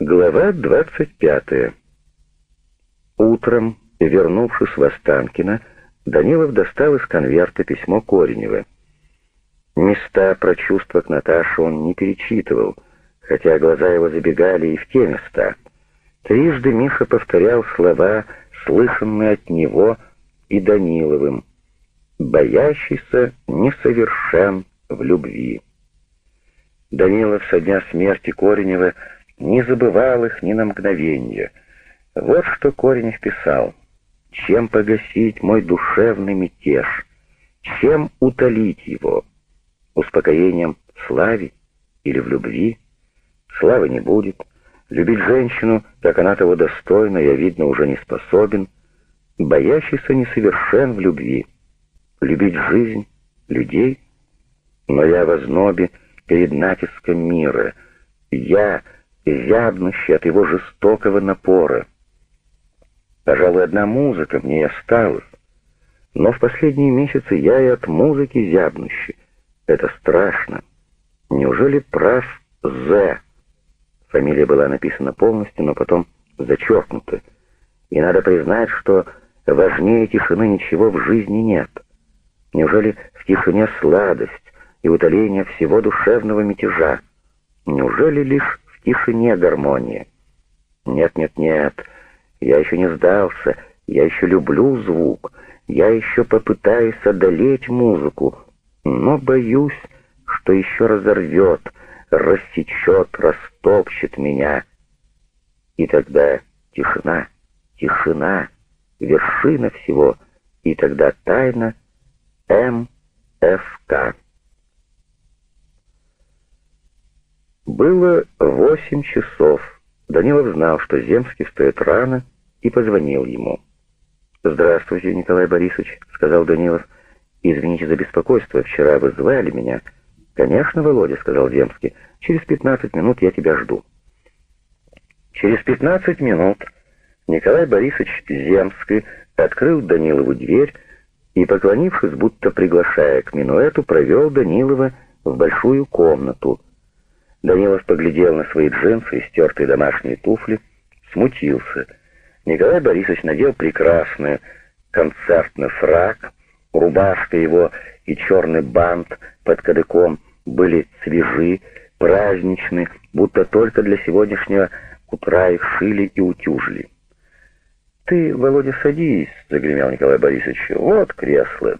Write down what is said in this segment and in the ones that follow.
Глава 25. Утром, вернувшись в Останкино, Данилов достал из конверта письмо Коренева. Места про чувства к Наташе он не перечитывал, хотя глаза его забегали и в те места. Трижды Миша повторял слова, слышанные от него и Даниловым, «боящийся несовершен в любви». Данилов со дня смерти Коренева не забывал их ни на мгновение. Вот что Коренев писал. «Чем погасить мой душевный мятеж? Чем утолить его? Успокоением в славе или в любви? Славы не будет. Любить женщину, как она того достойна, я, видно, уже не способен. Боящийся несовершен в любви. Любить жизнь, людей. Но я в ознобе перед натиском мира. Я зябнущий от его жестокого напора. Пожалуй, одна музыка мне и осталась. Но в последние месяцы я и от музыки зябнущий. Это страшно. Неужели прав З? Фамилия была написана полностью, но потом зачеркнута. И надо признать, что важнее тишины ничего в жизни нет. Неужели в тишине сладость и утоление всего душевного мятежа? Неужели лишь тишине гармония. Нет, нет, нет, я еще не сдался, я еще люблю звук, я еще попытаюсь одолеть музыку, но боюсь, что еще разорвет, рассечет, растопчет меня. И тогда тишина, тишина, вершина всего, и тогда тайна МФК. Было восемь часов. Данилов знал, что Земский встает рано, и позвонил ему. «Здравствуйте, Николай Борисович», — сказал Данилов. «Извините за беспокойство, вчера вы звали меня». «Конечно, Володя», — сказал Земский. «Через пятнадцать минут я тебя жду». Через пятнадцать минут Николай Борисович Земский открыл Данилову дверь и, поклонившись, будто приглашая к минуэту, провел Данилова в большую комнату — Данилов поглядел на свои джинсы и стертые домашние туфли, смутился. Николай Борисович надел прекрасный концертный фрак, рубашка его и черный бант под кадыком были свежи, праздничны, будто только для сегодняшнего утра их шили и утюжили. «Ты, Володя, садись», — загремел Николай Борисович, — «вот кресло».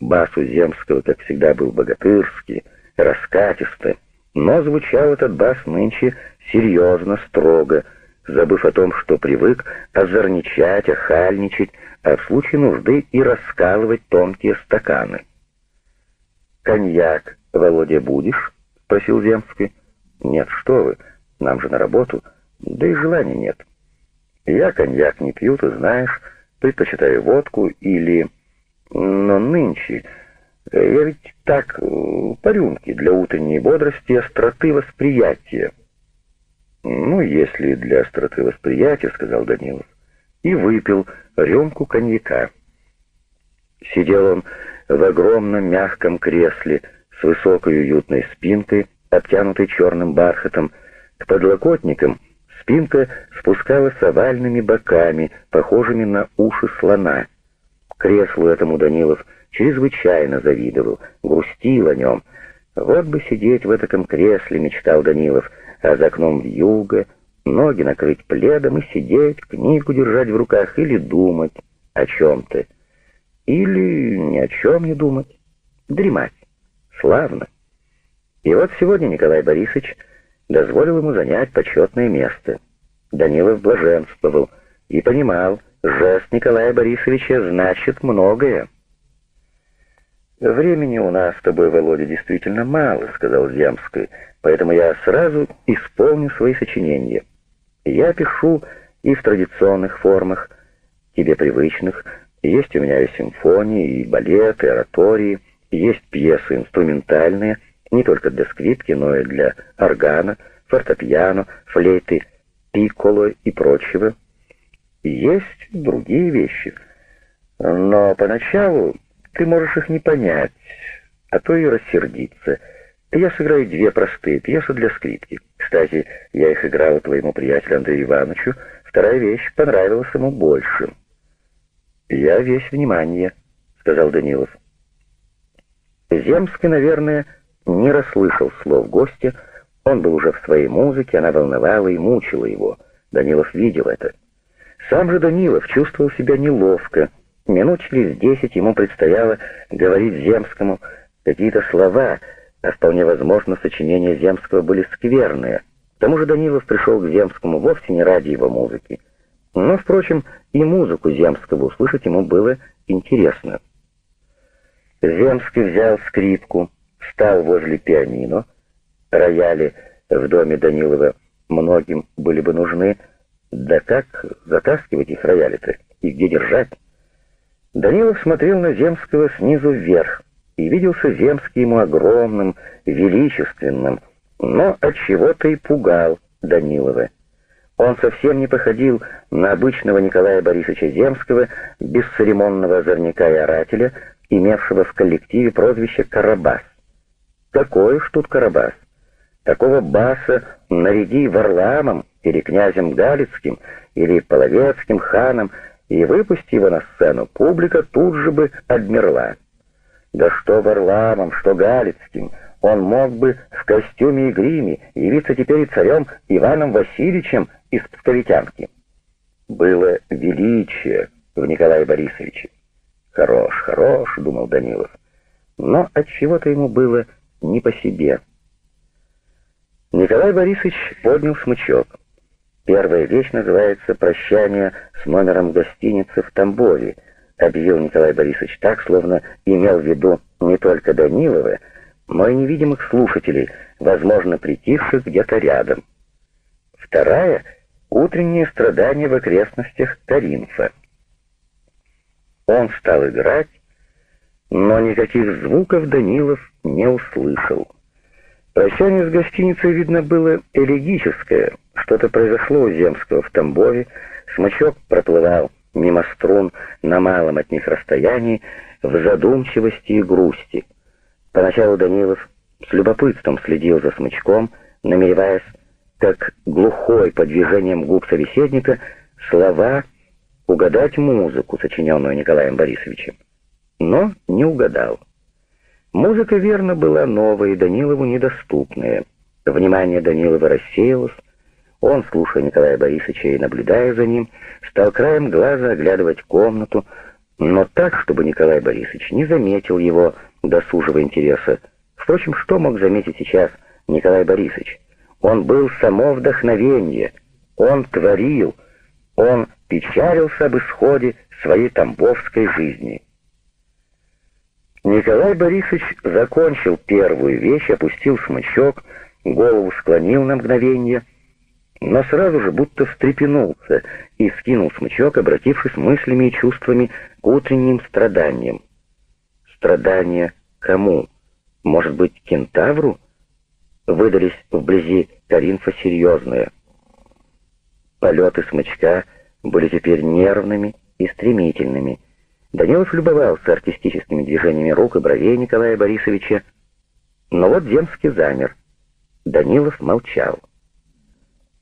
Бас у Земского, как всегда, был богатырский, раскатистый, но звучал этот бас нынче серьезно, строго, забыв о том, что привык озорничать, охальничать, а в случае нужды и раскалывать тонкие стаканы. «Коньяк, Володя, будешь?» — спросил Земский. «Нет, что вы, нам же на работу, да и желания нет. Я коньяк не пью, ты знаешь, предпочитаю водку или... Но нынче я ведь так, э, по рюмке, для утренней бодрости остроты восприятия. «Ну, если для остроты восприятия», — сказал Данилов, и выпил рюмку коньяка. Сидел он в огромном мягком кресле с высокой уютной спинкой, обтянутой черным бархатом. К подлокотникам спинка спускалась овальными боками, похожими на уши слона. Креслу этому Данилов — чрезвычайно завидовал, грустил о нем. Вот бы сидеть в этом кресле, мечтал Данилов, а за окном вьюга, ноги накрыть пледом и сидеть, книгу держать в руках или думать о чем-то. Или ни о чем не думать, дремать. Славно. И вот сегодня Николай Борисович дозволил ему занять почетное место. Данилов блаженствовал и понимал, жест Николая Борисовича значит многое. «Времени у нас с тобой, Володя, действительно мало», — сказал Земский, «поэтому я сразу исполню свои сочинения. Я пишу и в традиционных формах, тебе привычных. Есть у меня и симфонии, и балеты, и оратории, есть пьесы инструментальные, не только для скрипки, но и для органа, фортепиано, флейты, пикколо и прочего. Есть другие вещи. Но поначалу ты можешь их не понять, а то и рассердиться. Я сыграю две простые пьесы для скрипки. Кстати, я их играла твоему приятелю Андрею Ивановичу. Вторая вещь понравилась ему больше. «Я весь внимание», — сказал Данилов. Земский, наверное, не расслышал слов гостя. Он был уже в своей музыке, она волновала и мучила его. Данилов видел это. Сам же Данилов чувствовал себя неловко. Минут через десять ему предстояло говорить Земскому какие-то слова, а вполне возможно, сочинения Земского были скверные. К тому же Данилов пришел к Земскому вовсе не ради его музыки. Но, впрочем, и музыку Земского услышать ему было интересно. Земский взял скрипку, встал возле пианино. Рояли в доме Данилова многим были бы нужны, да как затаскивать их рояли-то и где держать? Данилов смотрел на Земского снизу вверх и виделся Земский ему огромным, величественным, но от чего-то и пугал Данилова. Он совсем не походил на обычного Николая Борисовича Земского, бесцеремонного озорника и орателя, имевшего в коллективе прозвище «Карабас». Какой уж тут Карабас? Такого баса наряди Варламом или князем Галицким или Половецким ханом и выпусти его на сцену, публика тут же бы обмерла. Да что Варламом, что Галицким, он мог бы в костюме и гриме явиться теперь и царем Иваном Васильевичем из Псковитянки. Было величие в Николае Борисовиче. Хорош, хорош, думал Данилов, но от чего то ему было не по себе. Николай Борисович поднял смычок. Первая вещь называется «Прощание с номером гостиницы в Тамбове», объявил Николай Борисович так, словно имел в виду не только Данилова, но и невидимых слушателей, возможно, притихших где-то рядом. Вторая — утреннее страдание в окрестностях Каринфа. Он стал играть, но никаких звуков Данилов не услышал. Прощание с гостиницей, видно, было элегическое. Что-то произошло у Земского в Тамбове, смычок проплывал мимо струн на малом от них расстоянии в задумчивости и грусти. Поначалу Данилов с любопытством следил за смычком, намереваясь, как глухой по движениям губ собеседника, слова угадать музыку, сочиненную Николаем Борисовичем. Но не угадал. Музыка, верно, была новая и Данилову недоступная. Внимание Данилова рассеялось. Он, слушая Николая Борисовича и наблюдая за ним, стал краем глаза оглядывать комнату, но так, чтобы Николай Борисович не заметил его досужего интереса. Впрочем, что мог заметить сейчас Николай Борисович? Он был само вдохновение, он творил, он печалился об исходе своей тамбовской жизни. Николай Борисович закончил первую вещь, опустил смычок, голову склонил на мгновение, но сразу же будто встрепенулся и скинул смычок, обратившись мыслями и чувствами к утренним страданиям. Страдания кому? Может быть, кентавру? Выдались вблизи Каринфа серьезные. Полеты смычка были теперь нервными и стремительными — Данилов любовался артистическими движениями рук и бровей Николая Борисовича, но вот Земский замер. Данилов молчал.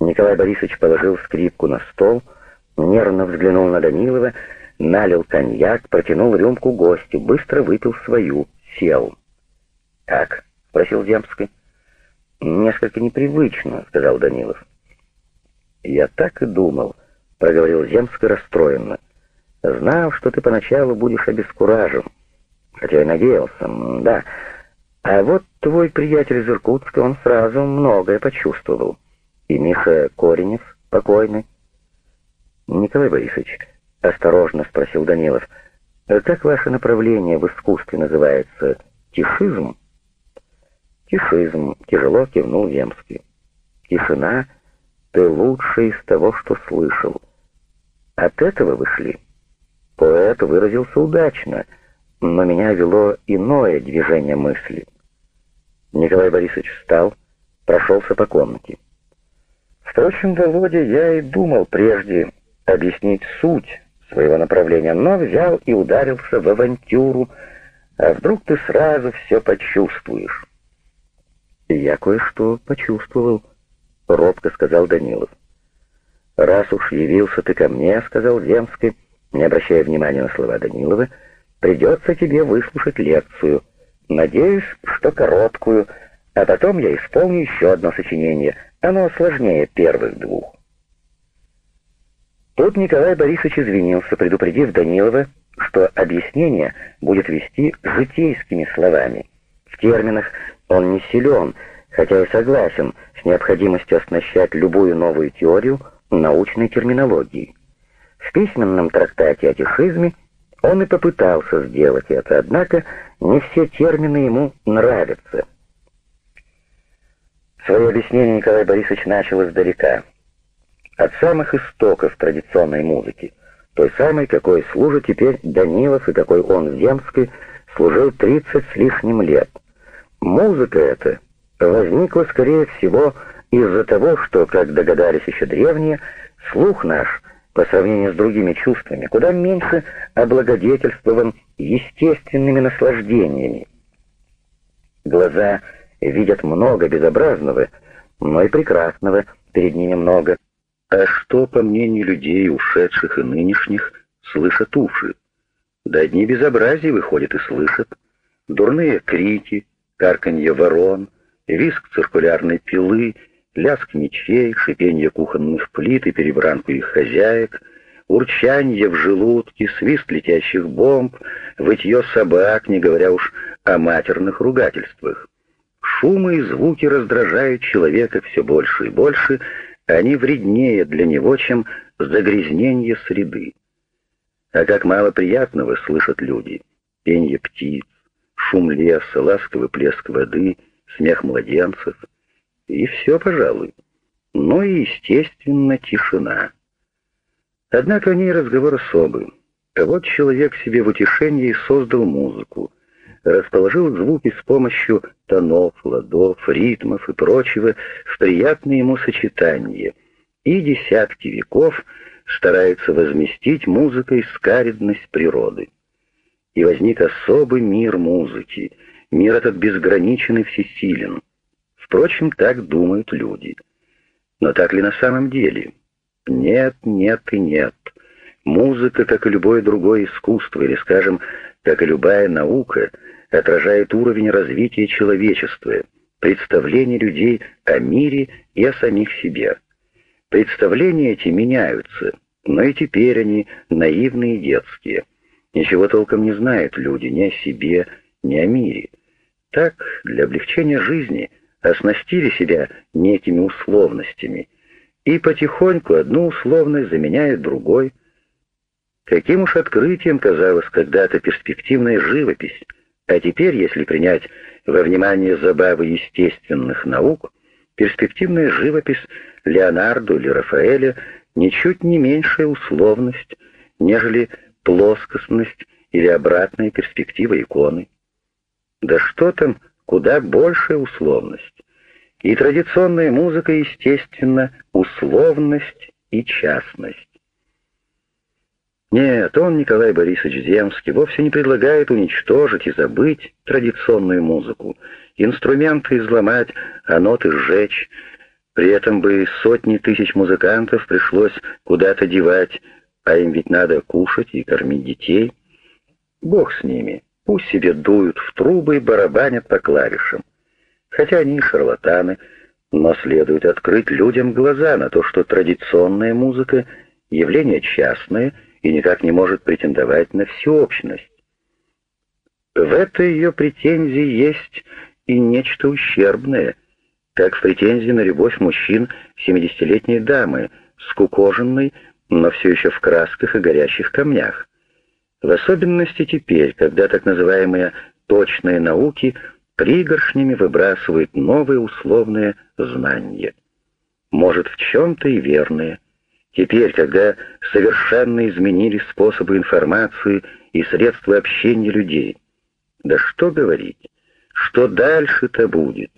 Николай Борисович положил скрипку на стол, нервно взглянул на Данилова, налил коньяк, протянул рюмку гостю, быстро выпил свою, сел. «Как?» — спросил Земский. «Несколько непривычно», — сказал Данилов. «Я так и думал», — проговорил Земский расстроенно. Знал, что ты поначалу будешь обескуражен. Хотя и надеялся, да. А вот твой приятель из Иркутска, он сразу многое почувствовал. И Миша Коренев покойный. Николай Борисович, осторожно спросил Данилов, как ваше направление в искусстве называется? Тишизм? Тишизм, тяжело кивнул Земский. Тишина — ты лучший из того, что слышал. От этого вышли. Поэт выразился удачно, но меня вело иное движение мысли. Николай Борисович встал, прошелся по комнате. Впрочем, Володя, я и думал прежде объяснить суть своего направления, но взял и ударился в авантюру, а вдруг ты сразу все почувствуешь. И я кое-что почувствовал, робко сказал Данилов. «Раз уж явился ты ко мне», — сказал Земский, не обращая внимания на слова Данилова, — «придется тебе выслушать лекцию. Надеюсь, что короткую, а потом я исполню еще одно сочинение. Оно сложнее первых двух». Тут Николай Борисович извинился, предупредив Данилова, что объяснение будет вести житейскими словами. В терминах он не силен, хотя и согласен с необходимостью оснащать любую новую теорию научной терминологией. В письменном трактате о тишизме он и попытался сделать это, однако не все термины ему нравятся. Свое объяснение Николай Борисович начал издалека, от самых истоков традиционной музыки, той самой, какой служит теперь Данилов и какой он в Земской служил 30 с лишним лет. Музыка эта возникла, скорее всего, из-за того, что, как догадались еще древние, слух наш, по сравнению с другими чувствами, куда меньше облагодетельствован естественными наслаждениями. Глаза видят много безобразного, но и прекрасного перед ними много. А что, по мнению людей, ушедших и нынешних, слышат уши? Да одни безобразия выходят и слышат. Дурные крики, карканье ворон, виск циркулярной пилы, лязг мечей, шипенье кухонных плит и перебранку их хозяек, урчанье в желудке, свист летящих бомб, вытье собак, не говоря уж о матерных ругательствах. Шумы и звуки раздражают человека все больше и больше, они вреднее для него, чем загрязнение среды. А как мало приятного слышат люди. Пенье птиц, шум леса, ласковый плеск воды, смех младенцев. И все, пожалуй. Но и, естественно, тишина. Однако о ней разговор особый. Вот человек себе в утешении создал музыку, расположил звуки с помощью тонов, ладов, ритмов и прочего в приятное ему сочетание, и десятки веков старается возместить музыкой скаридность природы. И возник особый мир музыки, мир этот безграничен и всесилен. Впрочем, так думают люди. Но так ли на самом деле? Нет, нет и нет. Музыка, как и любое другое искусство, или, скажем, как и любая наука, отражает уровень развития человечества, представление людей о мире и о самих себе. Представления эти меняются, но и теперь они наивные и детские. Ничего толком не знают люди ни о себе, ни о мире. Так, для облегчения жизни оснастили себя некими условностями, и потихоньку одну условность заменяют другой. Каким уж открытием казалась когда-то перспективная живопись, а теперь, если принять во внимание забавы естественных наук, перспективная живопись Леонардо или Рафаэля ничуть не меньшая условность, нежели плоскостность или обратная перспектива иконы. Да что там, куда большая условность. И традиционная музыка, естественно, условность и частность. Нет, он, Николай Борисович Земский, вовсе не предлагает уничтожить и забыть традиционную музыку, инструменты изломать, а ноты сжечь. При этом бы сотни тысяч музыкантов пришлось куда-то девать, а им ведь надо кушать и кормить детей. Бог с ними, пусть себе дуют в трубы и барабанят по клавишам. Хотя они и шарлатаны, но следует открыть людям глаза на то, что традиционная музыка — явление частное — и никак не может претендовать на всеобщность. В этой ее претензии есть и нечто ущербное, как в претензии на любовь мужчин семидесятилетней дамы, скукоженной, но все еще в красках и горящих камнях. В особенности теперь, когда так называемые точные науки пригоршнями выбрасывают новые условные знания. Может, в чем-то и верные – Теперь, когда совершенно изменились способы информации и средства общения людей, да что говорить, что дальше-то будет?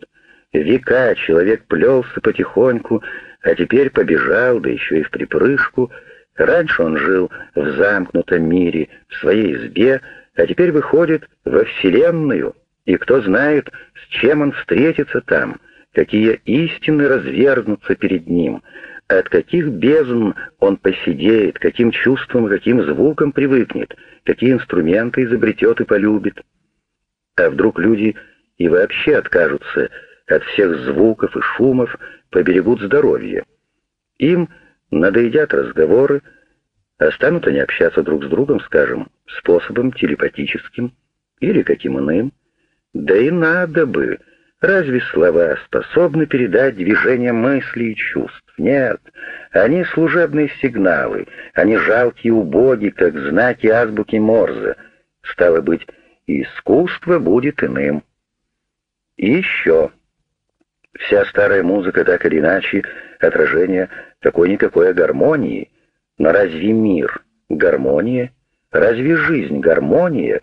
Века человек плелся потихоньку, а теперь побежал, да еще и в припрыжку. Раньше он жил в замкнутом мире, в своей избе, а теперь выходит во Вселенную, и кто знает, с чем он встретится там, какие истины разверзнутся перед ним, от каких бездн он посидеет, каким чувством, каким звуком привыкнет, какие инструменты изобретет и полюбит. А вдруг люди и вообще откажутся от всех звуков и шумов, поберегут здоровье. Им надоедят разговоры, а станут они общаться друг с другом, скажем, способом телепатическим или каким иным. Да и надо бы. Разве слова способны передать движение мыслей и чувств? Нет, они служебные сигналы, они жалкие убоги, как знаки азбуки Морзе. Стало быть, искусство будет иным. И еще. Вся старая музыка так или иначе отражение какой-никакой гармонии. Но разве мир — гармония? Разве жизнь — гармония?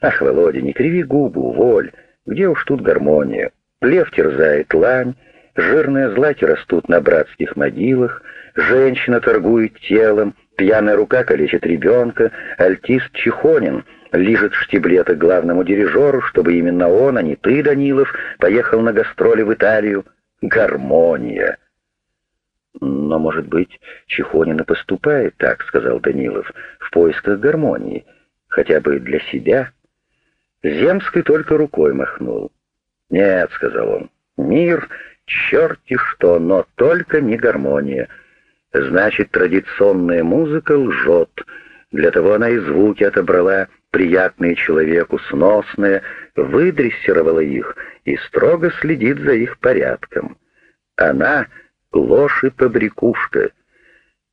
Ах, Володя, не криви губы, уволь. Где уж тут гармония? Лев терзает лань, жирные злаки растут на братских могилах, женщина торгует телом, пьяная рука калечит ребенка, альтист Чехонин лижет штиблеты главному дирижеру, чтобы именно он, а не ты, Данилов, поехал на гастроли в Италию. Гармония! Но, может быть, Чехонин и поступает так, сказал Данилов, в поисках гармонии, хотя бы для себя. Земский только рукой махнул. «Нет», — сказал он, — «мир, черти что, но только не гармония. Значит, традиционная музыка лжет. Для того она и звуки отобрала, приятные человеку, сносные, выдрессировала их и строго следит за их порядком. Она — ложь и побрякушка.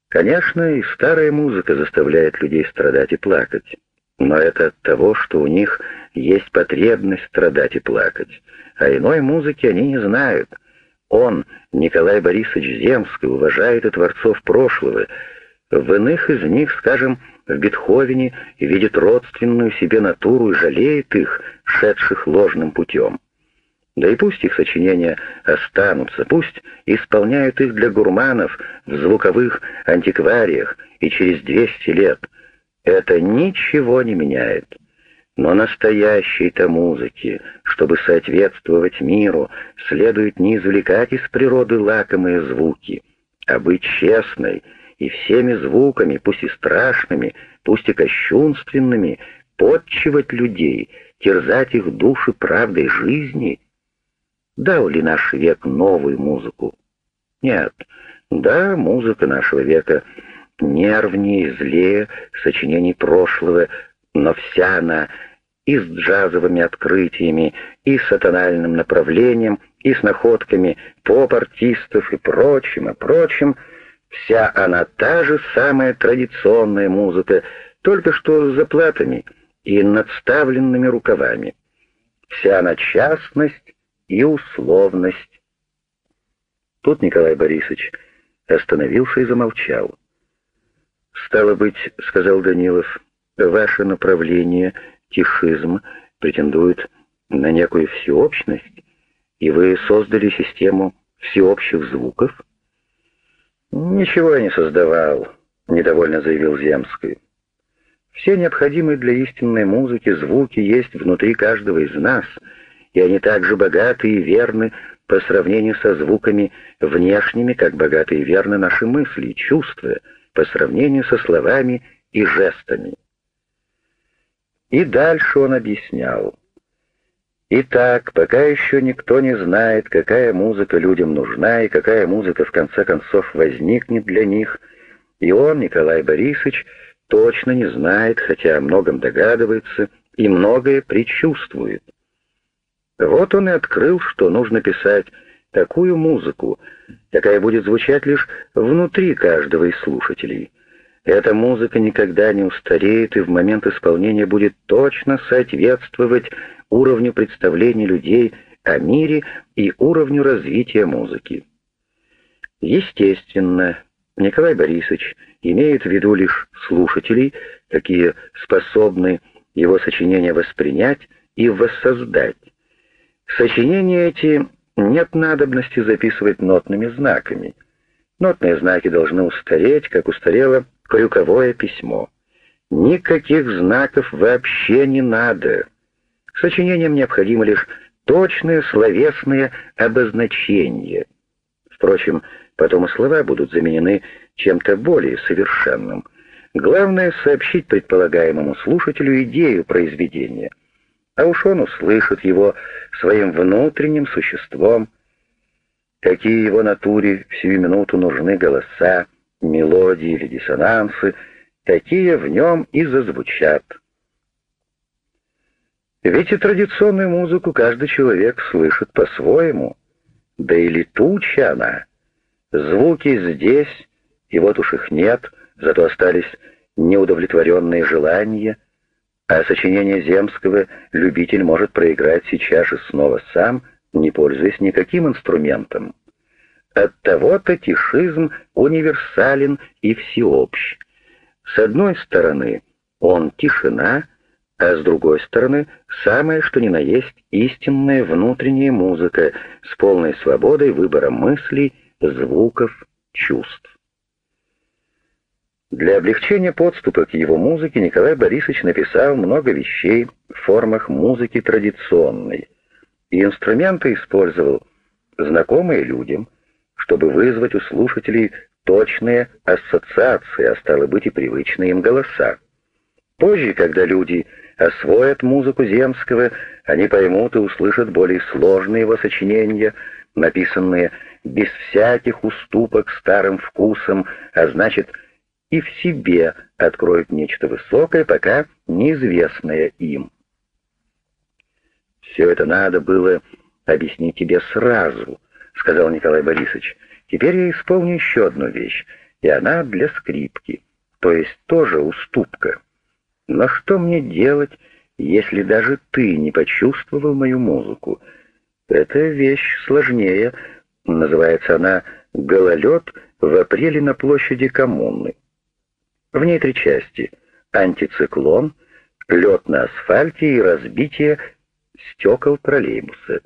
Конечно, и старая музыка заставляет людей страдать и плакать. Но это от того, что у них есть потребность страдать и плакать, а иной музыки они не знают. Он, Николай Борисович Земский, уважает и творцов прошлого. В иных из них, скажем, в Бетховене, видит родственную себе натуру и жалеет их, шедших ложным путем. Да и пусть их сочинения останутся, пусть исполняют их для гурманов в звуковых антиквариях и через 200 лет. Это ничего не меняет. Но настоящей-то музыке, чтобы соответствовать миру, следует не извлекать из природы лакомые звуки, а быть честной и всеми звуками, пусть и страшными, пусть и кощунственными, подчивать людей, терзать их души правдой жизни. Дал ли наш век новую музыку? Нет, да, музыка нашего века нервнее, злее сочинений прошлого, но вся она и с джазовыми открытиями, и с атональным направлением, и с находками поп-артистов и прочим, и прочим, вся она та же самая традиционная музыка, только что с заплатами и надставленными рукавами. Вся она частность и условность. Тут Николай Борисович остановился и замолчал. «Стало быть, — сказал Данилов, — ваше направление, тишизм, претендует на некую всеобщность, и вы создали систему всеобщих звуков?» «Ничего я не создавал», — недовольно заявил Земский. «Все необходимые для истинной музыки звуки есть внутри каждого из нас, и они также богаты и верны по сравнению со звуками внешними, как богаты и верны наши мысли и чувства, по сравнению со словами и жестами. И дальше он объяснял. Итак, пока еще никто не знает, какая музыка людям нужна и какая музыка в конце концов возникнет для них, и он, Николай Борисович, точно не знает, хотя о многом догадывается и многое предчувствует. Вот он и открыл, что нужно писать такую музыку, какая будет звучать лишь внутри каждого из слушателей. Эта музыка никогда не устареет и в момент исполнения будет точно соответствовать уровню представления людей о мире и уровню развития музыки. Естественно, Николай Борисович имеет в виду лишь слушателей, какие способны его сочинения воспринять и воссоздать. Сочинения эти нет надобности записывать нотными знаками. Нотные знаки должны устареть, как устарело крюковое письмо. Никаких знаков вообще не надо. Сочинениям необходимо лишь точные словесные обозначения. Впрочем, потом и слова будут заменены чем-то более совершенным. Главное — сообщить предполагаемому слушателю идею произведения, а уж он услышит его своим внутренним существом, какие его натуре в сию минуту нужны голоса, мелодии или диссонансы, такие в нем и зазвучат. Ведь и традиционную музыку каждый человек слышит по-своему, да и летучая она. Звуки здесь, и вот уж их нет, зато остались неудовлетворенные желания, а сочинение Земского любитель может проиграть сейчас же снова сам, не пользуясь никаким инструментом. Оттого-то тишизм универсален и всеобщ. С одной стороны, он тишина, а с другой стороны, самое что ни на есть истинная внутренняя музыка с полной свободой выбора мыслей, звуков, чувств. Для облегчения подступа к его музыке Николай Борисович написал много вещей в формах музыки традиционной, и инструменты использовал знакомые людям, чтобы вызвать у слушателей точные ассоциации, а стало быть и привычные им голоса. Позже, когда люди освоят музыку Земского, они поймут и услышат более сложные его сочинения, написанные без всяких уступок старым вкусом, а значит, и в себе откроют нечто высокое, пока неизвестное им. «Все это надо было объяснить тебе сразу», — сказал Николай Борисович. «Теперь я исполню еще одну вещь, и она для скрипки, то есть тоже уступка. Но что мне делать, если даже ты не почувствовал мою музыку? Эта вещь сложнее, называется она «Гололед в апреле на площади коммуны». В ней три части — антициклон, лед на асфальте и разбитие стекол троллейбуса.